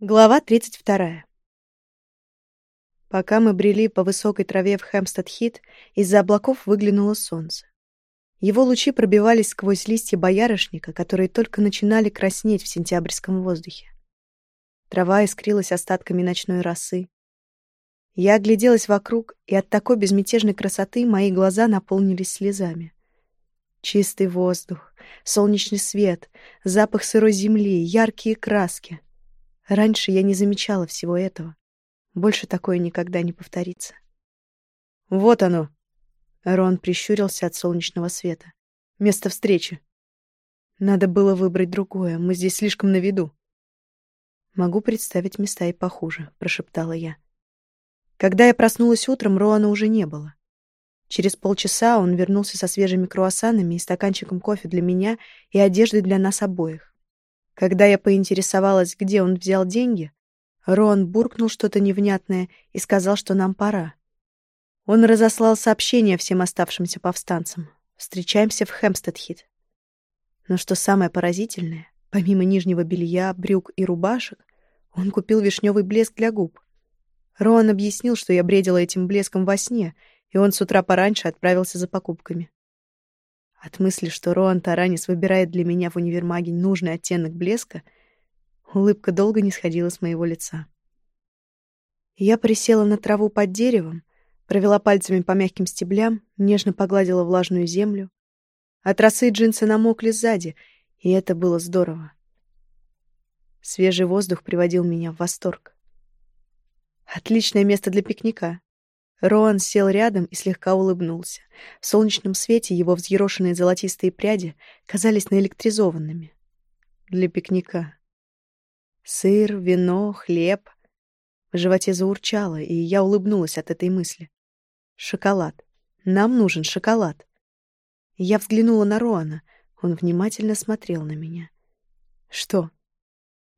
Глава 32. Пока мы брели по высокой траве в Хэмпстед-Хит, из-за облаков выглянуло солнце. Его лучи пробивались сквозь листья боярышника, которые только начинали краснеть в сентябрьском воздухе. Трава искрилась остатками ночной росы. Я огляделась вокруг, и от такой безмятежной красоты мои глаза наполнились слезами. Чистый воздух, солнечный свет, запах сырой земли, яркие краски — Раньше я не замечала всего этого. Больше такое никогда не повторится. «Вот оно!» Рон прищурился от солнечного света. «Место встречи. Надо было выбрать другое. Мы здесь слишком на виду». «Могу представить места и похуже», — прошептала я. Когда я проснулась утром, Роана уже не было. Через полчаса он вернулся со свежими круассанами и стаканчиком кофе для меня и одеждой для нас обоих. Когда я поинтересовалась, где он взял деньги, Рон буркнул что-то невнятное и сказал, что нам пора. Он разослал сообщение всем оставшимся повстанцам. Встречаемся в Хэмпстед-Хит. Но что самое поразительное, помимо нижнего белья, брюк и рубашек, он купил вишневый блеск для губ. Рон объяснил, что я бредила этим блеском во сне, и он с утра пораньше отправился за покупками. От мысли, что Роан Таранис выбирает для меня в универмаге нужный оттенок блеска, улыбка долго не сходила с моего лица. Я присела на траву под деревом, провела пальцами по мягким стеблям, нежно погладила влажную землю. От росы джинсы намокли сзади, и это было здорово. Свежий воздух приводил меня в восторг. Отличное место для пикника. Роан сел рядом и слегка улыбнулся. В солнечном свете его взъерошенные золотистые пряди казались наэлектризованными. Для пикника. Сыр, вино, хлеб. В животе заурчало, и я улыбнулась от этой мысли. Шоколад. Нам нужен шоколад. Я взглянула на Роана. Он внимательно смотрел на меня. Что?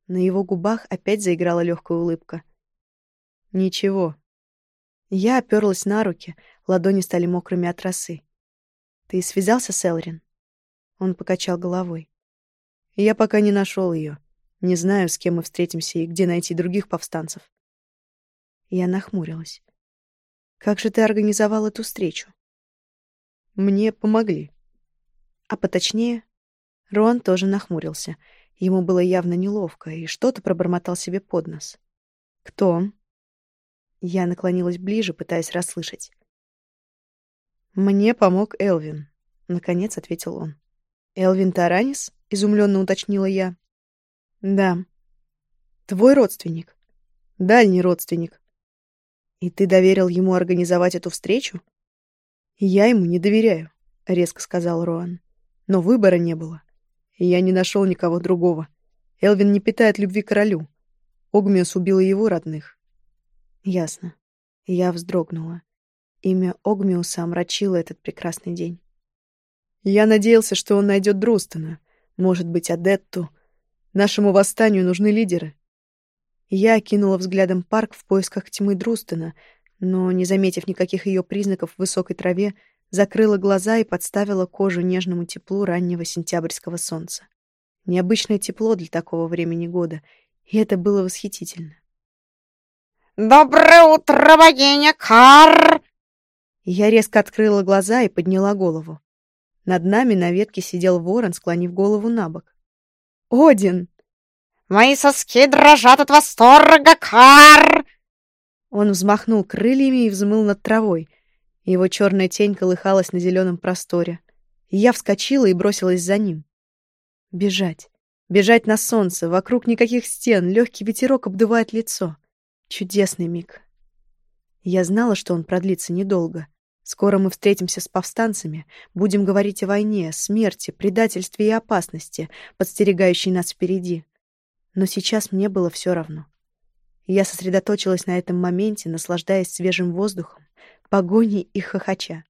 На его губах опять заиграла легкая улыбка. Ничего, я оперлась на руки, ладони стали мокрыми от росы. «Ты связался с Элрин?» Он покачал головой. «Я пока не нашел ее. Не знаю, с кем мы встретимся и где найти других повстанцев». Я нахмурилась. «Как же ты организовал эту встречу?» «Мне помогли». А поточнее, Рон тоже нахмурился. Ему было явно неловко, и что-то пробормотал себе под нос. «Кто он?» Я наклонилась ближе, пытаясь расслышать. «Мне помог Элвин», — наконец ответил он. «Элвин Таранис?» — изумленно уточнила я. «Да». «Твой родственник?» «Дальний родственник». «И ты доверил ему организовать эту встречу?» «Я ему не доверяю», — резко сказал Роан. «Но выбора не было. Я не нашел никого другого. Элвин не питает любви королю. Огмиус убил его родных. Ясно. Я вздрогнула. Имя Огмиуса омрачило этот прекрасный день. Я надеялся, что он найдет Друстона. Может быть, Адетту. Нашему восстанию нужны лидеры. Я окинула взглядом парк в поисках тьмы Друстона, но, не заметив никаких ее признаков в высокой траве, закрыла глаза и подставила кожу нежному теплу раннего сентябрьского солнца. Необычное тепло для такого времени года, и это было восхитительно. «Доброе утро, богиня Кар!» Я резко открыла глаза и подняла голову. Над нами на ветке сидел ворон, склонив голову на бок. «Один!» «Мои соски дрожат от восторга, Кар!» Он взмахнул крыльями и взмыл над травой. Его черная тень колыхалась на зеленом просторе. Я вскочила и бросилась за ним. Бежать. Бежать на солнце. Вокруг никаких стен. Легкий ветерок обдувает лицо. Чудесный миг. Я знала, что он продлится недолго. Скоро мы встретимся с повстанцами, будем говорить о войне, смерти, предательстве и опасности, подстерегающей нас впереди. Но сейчас мне было все равно. Я сосредоточилась на этом моменте, наслаждаясь свежим воздухом, погоней и хохоча.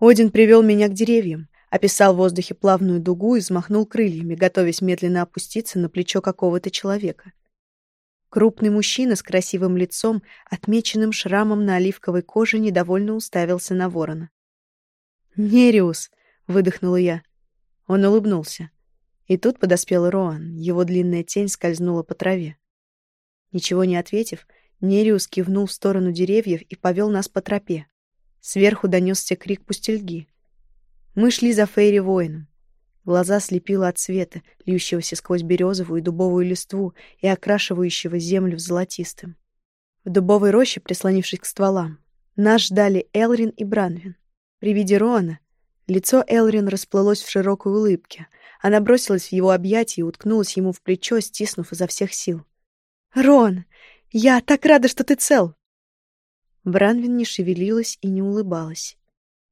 Один привел меня к деревьям, описал в воздухе плавную дугу и взмахнул крыльями, готовясь медленно опуститься на плечо какого-то человека. Крупный мужчина с красивым лицом, отмеченным шрамом на оливковой коже, недовольно уставился на ворона. «Нериус!» — выдохнула я. Он улыбнулся. И тут подоспел Роан. Его длинная тень скользнула по траве. Ничего не ответив, Нериус кивнул в сторону деревьев и повел нас по тропе. Сверху донесся крик пустельги. Мы шли за Фейри воином. Глаза слепило от света, льющегося сквозь березовую и дубовую листву и окрашивающего землю в золотистым. В дубовой роще, прислонившись к стволам, нас ждали Элрин и Бранвин. При виде Роана лицо Элрин расплылось в широкой улыбке. Она бросилась в его объятия и уткнулась ему в плечо, стиснув изо всех сил. «Рон, я так рада, что ты цел!» Бранвин не шевелилась и не улыбалась.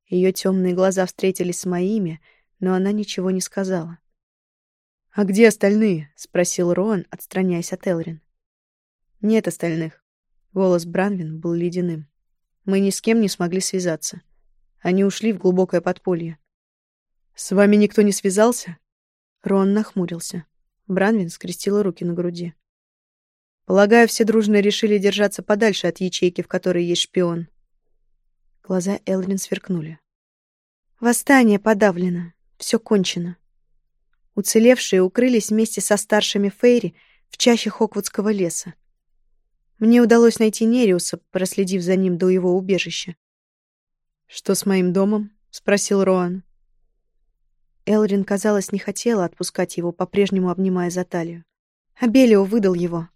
Ее темные глаза встретились с моими, но она ничего не сказала. «А где остальные?» — спросил Роан, отстраняясь от Элрин. «Нет остальных». Голос Бранвин был ледяным. «Мы ни с кем не смогли связаться. Они ушли в глубокое подполье». «С вами никто не связался?» Рон нахмурился. Бранвин скрестила руки на груди. «Полагаю, все дружно решили держаться подальше от ячейки, в которой есть шпион». Глаза Элрин сверкнули. «Восстание подавлено. Все кончено. Уцелевшие укрылись вместе со старшими Фейри в чаще Хоквудского леса. Мне удалось найти Нериуса, проследив за ним до его убежища. «Что с моим домом?» — спросил Роан. Элрин, казалось, не хотела отпускать его, по-прежнему обнимая за талию. Абелио выдал его.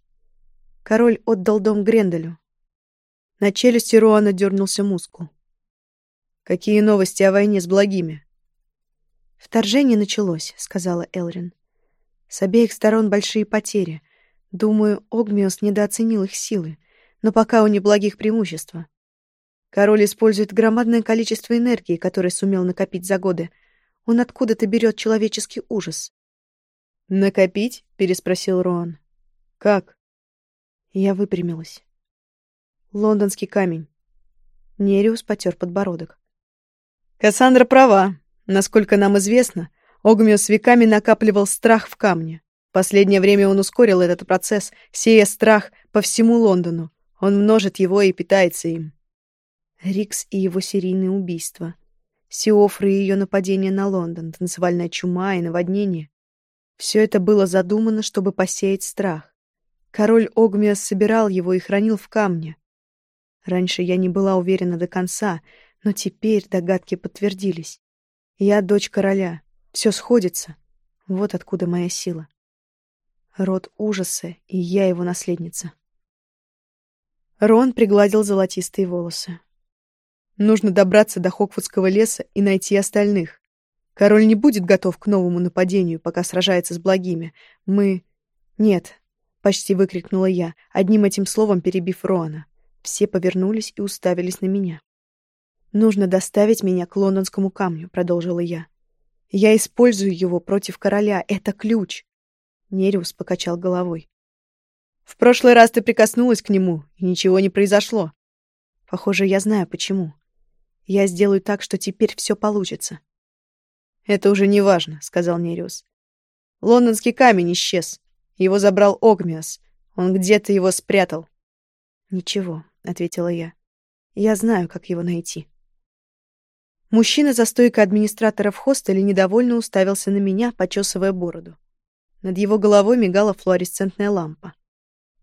Король отдал дом Гренделю. На челюсти Роана дернулся мускул. «Какие новости о войне с благими?» «Вторжение началось», — сказала Элрин. «С обеих сторон большие потери. Думаю, Огмиос недооценил их силы, но пока у неблагих преимущества. Король использует громадное количество энергии, которое сумел накопить за годы. Он откуда-то берет человеческий ужас». «Накопить?» — переспросил Роан. «Как?» Я выпрямилась. «Лондонский камень». Нериус потер подбородок. «Кассандра права. Насколько нам известно, Огмиус веками накапливал страх в камне. Последнее время он ускорил этот процесс, сея страх по всему Лондону. Он множит его и питается им. Рикс и его серийные убийства. Сиофры и ее нападение на Лондон, танцевальная чума и наводнение. Все это было задумано, чтобы посеять страх. Король Огмиас собирал его и хранил в камне. Раньше я не была уверена до конца, но теперь догадки подтвердились. Я дочь короля. Все сходится. Вот откуда моя сила. Род ужаса, и я его наследница. Рон пригладил золотистые волосы. Нужно добраться до Хоквудского леса и найти остальных. Король не будет готов к новому нападению, пока сражается с благими. Мы... Нет, почти выкрикнула я, одним этим словом перебив Роана. Все повернулись и уставились на меня. «Нужно доставить меня к лондонскому камню», — продолжила я. «Я использую его против короля. Это ключ». Нериус покачал головой. «В прошлый раз ты прикоснулась к нему, и ничего не произошло». «Похоже, я знаю, почему. Я сделаю так, что теперь все получится». «Это уже не важно», — сказал Нериус. «Лондонский камень исчез. Его забрал Огмиас. Он где-то его спрятал». «Ничего», — ответила я. «Я знаю, как его найти». Мужчина за стойкой администратора в хостеле недовольно уставился на меня, почесывая бороду. Над его головой мигала флуоресцентная лампа.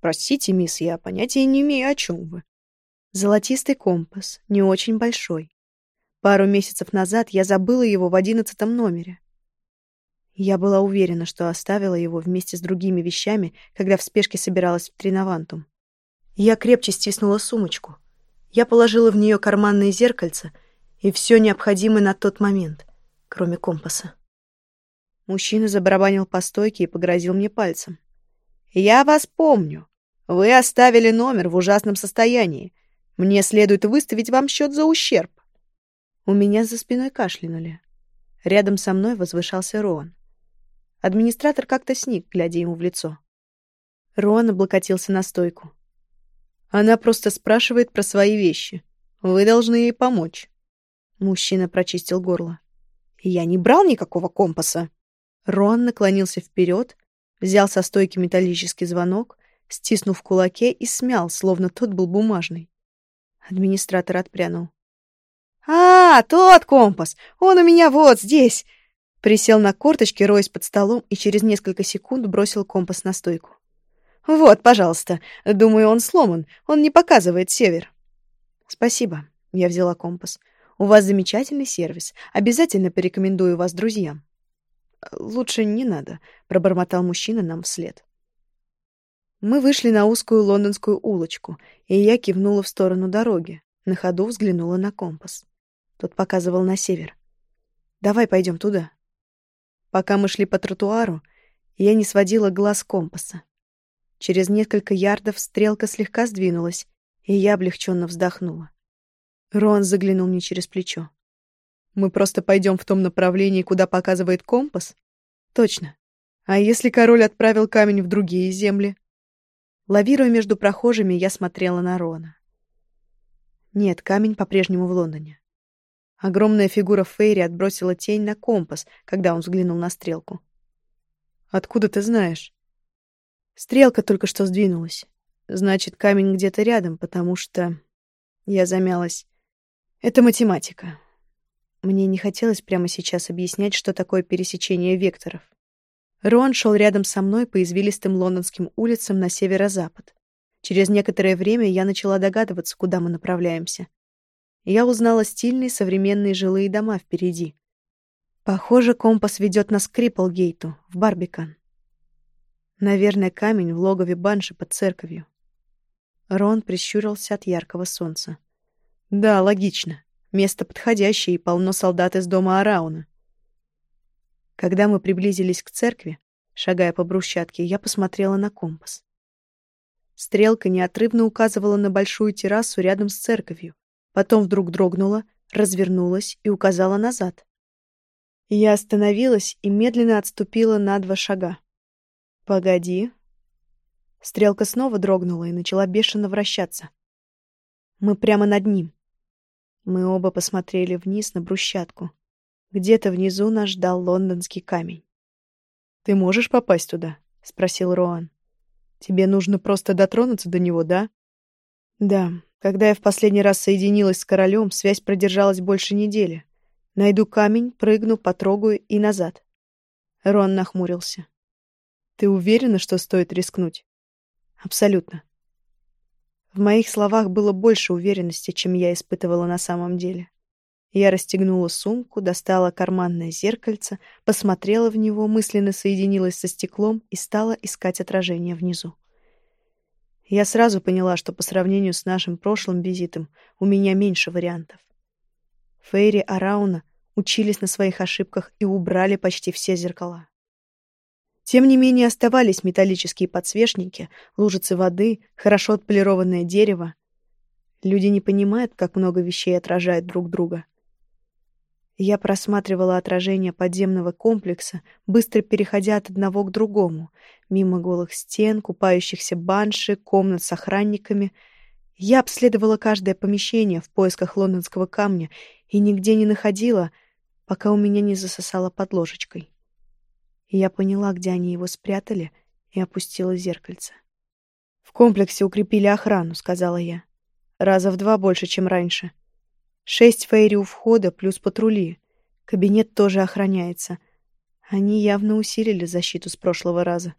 «Простите, мисс, я понятия не имею, о чем вы». Золотистый компас, не очень большой. Пару месяцев назад я забыла его в одиннадцатом номере. Я была уверена, что оставила его вместе с другими вещами, когда в спешке собиралась в Тринавантум. Я крепче стиснула сумочку. Я положила в нее карманное зеркальце — и все необходимое на тот момент, кроме компаса. Мужчина забарабанил по стойке и погрозил мне пальцем. «Я вас помню. Вы оставили номер в ужасном состоянии. Мне следует выставить вам счет за ущерб». У меня за спиной кашлянули. Рядом со мной возвышался Роан. Администратор как-то сник, глядя ему в лицо. Роан облокотился на стойку. «Она просто спрашивает про свои вещи. Вы должны ей помочь». Мужчина прочистил горло. «Я не брал никакого компаса!» Рон наклонился вперед, взял со стойки металлический звонок, стиснув в кулаке и смял, словно тот был бумажный. Администратор отпрянул. «А, тот компас! Он у меня вот здесь!» Присел на корточки, роясь под столом, и через несколько секунд бросил компас на стойку. Вот, пожалуйста. Думаю, он сломан. Он не показывает север. Спасибо. Я взяла компас. У вас замечательный сервис. Обязательно порекомендую вас друзьям. Лучше не надо, пробормотал мужчина нам вслед. Мы вышли на узкую лондонскую улочку, и я кивнула в сторону дороги. На ходу взглянула на компас. Тот показывал на север. «Давай пойдем туда». Пока мы шли по тротуару, я не сводила глаз компаса. Через несколько ярдов стрелка слегка сдвинулась, и я облегченно вздохнула. Рон заглянул мне через плечо. «Мы просто пойдем в том направлении, куда показывает компас?» «Точно. А если король отправил камень в другие земли?» Лавируя между прохожими, я смотрела на Рона. Нет, камень по-прежнему в Лондоне. Огромная фигура Фейри отбросила тень на компас, когда он взглянул на стрелку. «Откуда ты знаешь?» Стрелка только что сдвинулась. Значит, камень где-то рядом, потому что... Я замялась. Это математика. Мне не хотелось прямо сейчас объяснять, что такое пересечение векторов. Рон шел рядом со мной по извилистым лондонским улицам на северо-запад. Через некоторое время я начала догадываться, куда мы направляемся. Я узнала стильные современные жилые дома впереди. Похоже, компас ведет нас к Крипплгейту, в Барбикан. Наверное, камень в логове банши под церковью. Рон прищурился от яркого солнца. Да, логично. Место подходящее и полно солдат из дома Арауна. Когда мы приблизились к церкви, шагая по брусчатке, я посмотрела на компас. Стрелка неотрывно указывала на большую террасу рядом с церковью, потом вдруг дрогнула, развернулась и указала назад. Я остановилась и медленно отступила на два шага. «Погоди». Стрелка снова дрогнула и начала бешено вращаться. Мы прямо над ним. Мы оба посмотрели вниз на брусчатку. Где-то внизу нас ждал лондонский камень. «Ты можешь попасть туда?» — спросил Роан. «Тебе нужно просто дотронуться до него, да?» «Да. Когда я в последний раз соединилась с королем, связь продержалась больше недели. Найду камень, прыгну, потрогаю и назад». Рон нахмурился. Ты уверена, что стоит рискнуть? Абсолютно. В моих словах было больше уверенности, чем я испытывала на самом деле. Я расстегнула сумку, достала карманное зеркальце, посмотрела в него, мысленно соединилась со стеклом и стала искать отражение внизу. Я сразу поняла, что по сравнению с нашим прошлым визитом у меня меньше вариантов. Фейри Арауна учились на своих ошибках и убрали почти все зеркала. Тем не менее оставались металлические подсвечники, лужицы воды, хорошо отполированное дерево. Люди не понимают, как много вещей отражают друг друга. Я просматривала отражение подземного комплекса, быстро переходя от одного к другому, мимо голых стен, купающихся банши, комнат с охранниками. Я обследовала каждое помещение в поисках лондонского камня и нигде не находила, пока у меня не засосало под ложечкой я поняла, где они его спрятали, и опустила зеркальце. «В комплексе укрепили охрану», — сказала я. «Раза в два больше, чем раньше. Шесть фейри у входа плюс патрули. Кабинет тоже охраняется. Они явно усилили защиту с прошлого раза».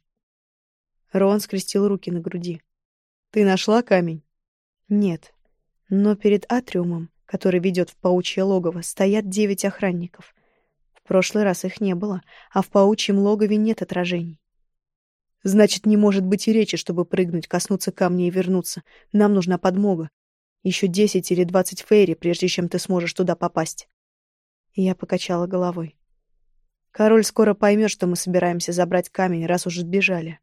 Рон скрестил руки на груди. «Ты нашла камень?» «Нет. Но перед атриумом, который ведет в паучье логово, стоят девять охранников. В прошлый раз их не было, а в паучьем логове нет отражений. Значит, не может быть и речи, чтобы прыгнуть, коснуться камня и вернуться. Нам нужна подмога. Еще десять или двадцать фейри, прежде чем ты сможешь туда попасть. Я покачала головой. Король скоро поймет, что мы собираемся забрать камень, раз уж сбежали.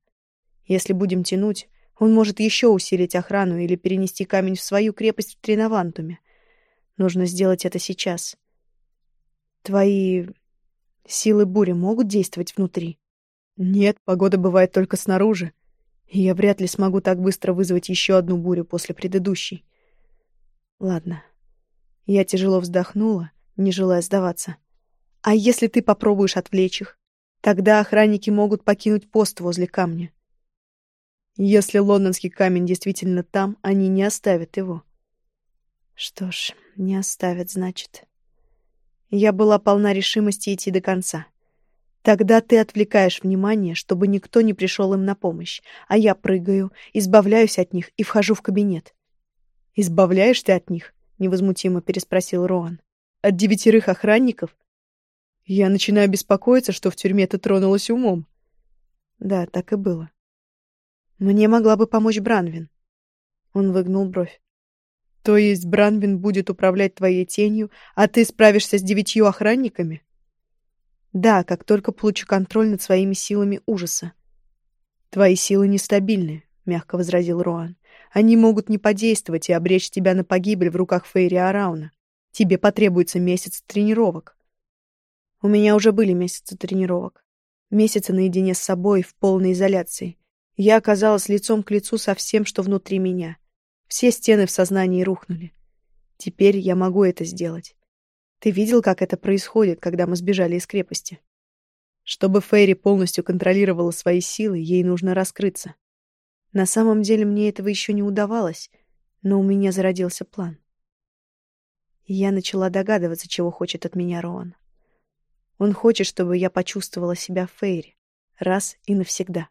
Если будем тянуть, он может еще усилить охрану или перенести камень в свою крепость в Тринавантуме. Нужно сделать это сейчас. Твои Силы бури могут действовать внутри? Нет, погода бывает только снаружи. И я вряд ли смогу так быстро вызвать еще одну бурю после предыдущей. Ладно. Я тяжело вздохнула, не желая сдаваться. А если ты попробуешь отвлечь их? Тогда охранники могут покинуть пост возле камня. Если лондонский камень действительно там, они не оставят его. Что ж, не оставят, значит. Я была полна решимости идти до конца. Тогда ты отвлекаешь внимание, чтобы никто не пришел им на помощь, а я прыгаю, избавляюсь от них и вхожу в кабинет. «Избавляешься от них?» — невозмутимо переспросил Роан. «От девятерых охранников?» «Я начинаю беспокоиться, что в тюрьме ты тронулась умом». Да, так и было. Мне могла бы помочь Бранвин. Он выгнул бровь. То есть Бранвин будет управлять твоей тенью, а ты справишься с девятью охранниками? Да, как только получу контроль над своими силами ужаса. Твои силы нестабильны, мягко возразил Роан. Они могут не подействовать и обречь тебя на погибель в руках Фейри Арауна. Тебе потребуется месяц тренировок. У меня уже были месяцы тренировок. Месяцы наедине с собой в полной изоляции. Я оказалась лицом к лицу со всем, что внутри меня. Все стены в сознании рухнули. Теперь я могу это сделать. Ты видел, как это происходит, когда мы сбежали из крепости? Чтобы Фейри полностью контролировала свои силы, ей нужно раскрыться. На самом деле мне этого еще не удавалось, но у меня зародился план. Я начала догадываться, чего хочет от меня Роан. Он хочет, чтобы я почувствовала себя Фейри раз и навсегда.